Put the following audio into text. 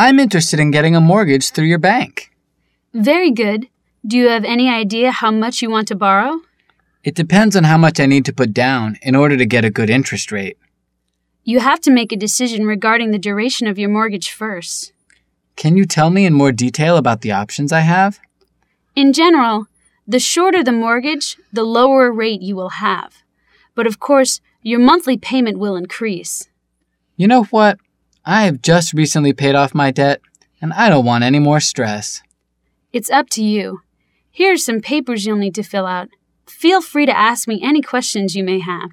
I'm interested in getting a mortgage through your bank. Very good. Do you have any idea how much you want to borrow? It depends on how much I need to put down in order to get a good interest rate. You have to make a decision regarding the duration of your mortgage first. Can you tell me in more detail about the options I have? In general, the shorter the mortgage, the lower rate you will have. But of course, your monthly payment will increase. You know what? I have just recently paid off my debt, and I don't want any more stress. It's up to you. Here are some papers you'll need to fill out. Feel free to ask me any questions you may have.